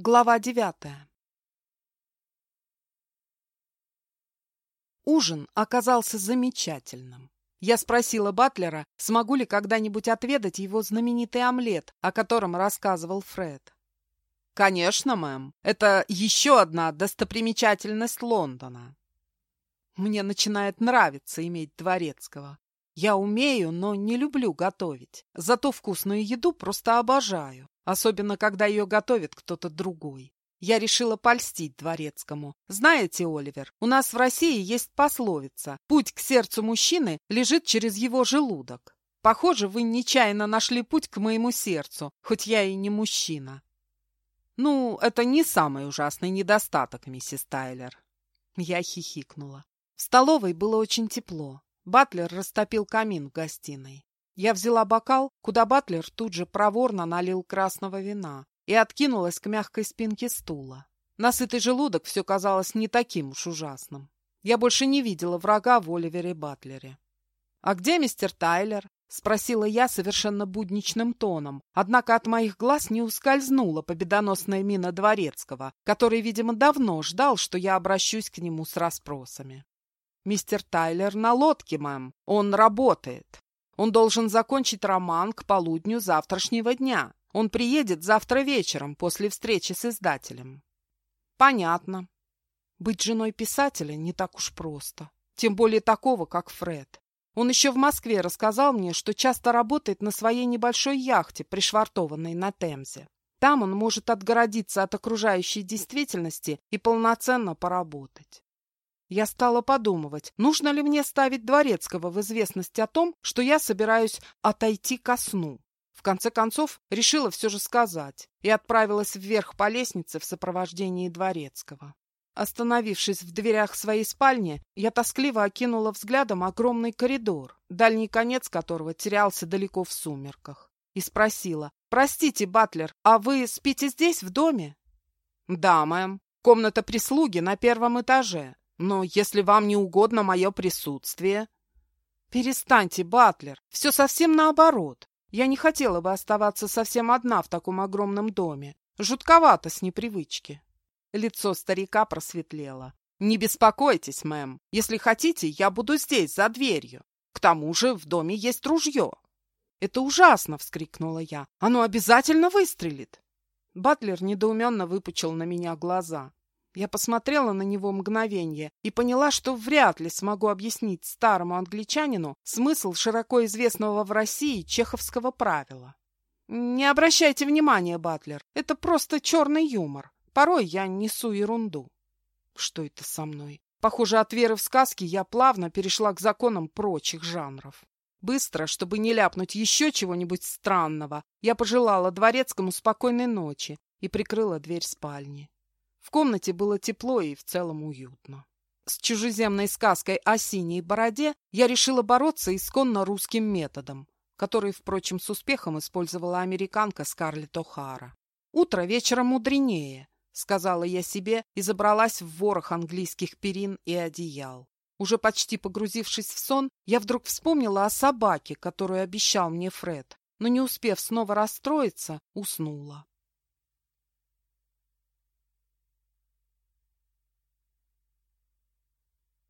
Глава девятая Ужин оказался замечательным. Я спросила Батлера, смогу ли когда-нибудь отведать его знаменитый омлет, о котором рассказывал Фред. «Конечно, мэм. Это еще одна достопримечательность Лондона». Мне начинает нравиться иметь дворецкого. Я умею, но не люблю готовить. Зато вкусную еду просто обожаю, особенно когда ее готовит кто-то другой. Я решила польстить дворецкому. Знаете, Оливер, у нас в России есть пословица «Путь к сердцу мужчины лежит через его желудок». Похоже, вы нечаянно нашли путь к моему сердцу, хоть я и не мужчина. Ну, это не самый ужасный недостаток, миссис Тайлер. Я хихикнула. В столовой было очень тепло. Батлер растопил камин в гостиной. Я взяла бокал, куда Батлер тут же проворно налил красного вина и откинулась к мягкой спинке стула. Насытый желудок все казалось не таким уж ужасным. Я больше не видела врага в Оливере Батлере. «А где мистер Тайлер?» — спросила я совершенно будничным тоном, однако от моих глаз не ускользнула победоносная мина Дворецкого, который, видимо, давно ждал, что я обращусь к нему с расспросами. Мистер Тайлер на лодке, мэм. Он работает. Он должен закончить роман к полудню завтрашнего дня. Он приедет завтра вечером после встречи с издателем. Понятно. Быть женой писателя не так уж просто. Тем более такого, как Фред. Он еще в Москве рассказал мне, что часто работает на своей небольшой яхте, пришвартованной на Темзе. Там он может отгородиться от окружающей действительности и полноценно поработать. Я стала подумывать, нужно ли мне ставить Дворецкого в известность о том, что я собираюсь отойти ко сну. В конце концов, решила все же сказать и отправилась вверх по лестнице в сопровождении Дворецкого. Остановившись в дверях своей спальни, я тоскливо окинула взглядом огромный коридор, дальний конец которого терялся далеко в сумерках, и спросила, «Простите, Батлер, а вы спите здесь, в доме?» «Да, мэм. Комната прислуги на первом этаже. Но если вам не угодно мое присутствие... Перестаньте, Батлер, все совсем наоборот. Я не хотела бы оставаться совсем одна в таком огромном доме. Жутковато с непривычки. Лицо старика просветлело. «Не беспокойтесь, мэм. Если хотите, я буду здесь, за дверью. К тому же в доме есть ружье». «Это ужасно!» — вскрикнула я. «Оно обязательно выстрелит!» Батлер недоуменно выпучил на меня глаза. Я посмотрела на него мгновение и поняла, что вряд ли смогу объяснить старому англичанину смысл широко известного в России чеховского правила. Не обращайте внимания, Батлер, это просто черный юмор. Порой я несу ерунду. Что это со мной? Похоже, от веры в сказки я плавно перешла к законам прочих жанров. Быстро, чтобы не ляпнуть еще чего-нибудь странного, я пожелала дворецкому спокойной ночи и прикрыла дверь спальни. В комнате было тепло и в целом уютно. С чужеземной сказкой о синей бороде я решила бороться исконно русским методом, который, впрочем, с успехом использовала американка Скарлетт О'Хара. «Утро вечером мудренее», — сказала я себе и забралась в ворох английских перин и одеял. Уже почти погрузившись в сон, я вдруг вспомнила о собаке, которую обещал мне Фред, но, не успев снова расстроиться, уснула.